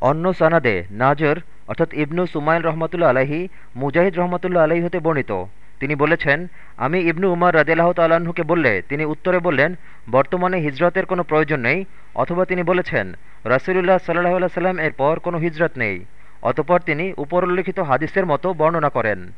অন্য সানাদে নাজর, অর্থাৎ ইবনু সুমাইল রহমতুল্লা আলাহি মুজাহিদ রহমতুল্লা আলাহি হতে বর্ণিত। তিনি বলেছেন, আমি ইবনু উমার রাজিয়াল্লাহ তাল্লাহ্নকে বললে, তিনি উত্তরে বললেন, বর্তমানে হিজরতের কোনো প্রয়োজন নেই, অথবা তিনি বলেছেন, রাসুলুল্লাহ সাল্লাহ সাল্লাম এর পর কোনো হিজরত নেই। অতপর তিনি উপরোল্লিখিত হাদিসের মতো বর্ণনা করেন।